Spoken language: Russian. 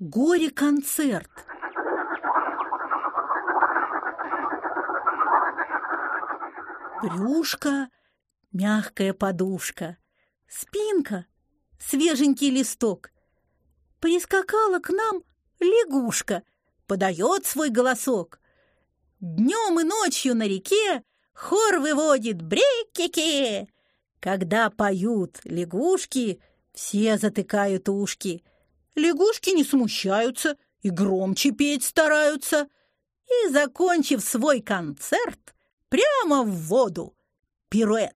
Горе-концерт. Брюшка, мягкая подушка, спинка, свеженький листок. Прискакала к нам лягушка, подает свой голосок. Днем и ночью на реке хор выводит брекики. Когда поют лягушки, все затыкают ушки. Лягушки не смущаются и громче петь стараются. И, закончив свой концерт, прямо в воду. Пируэт.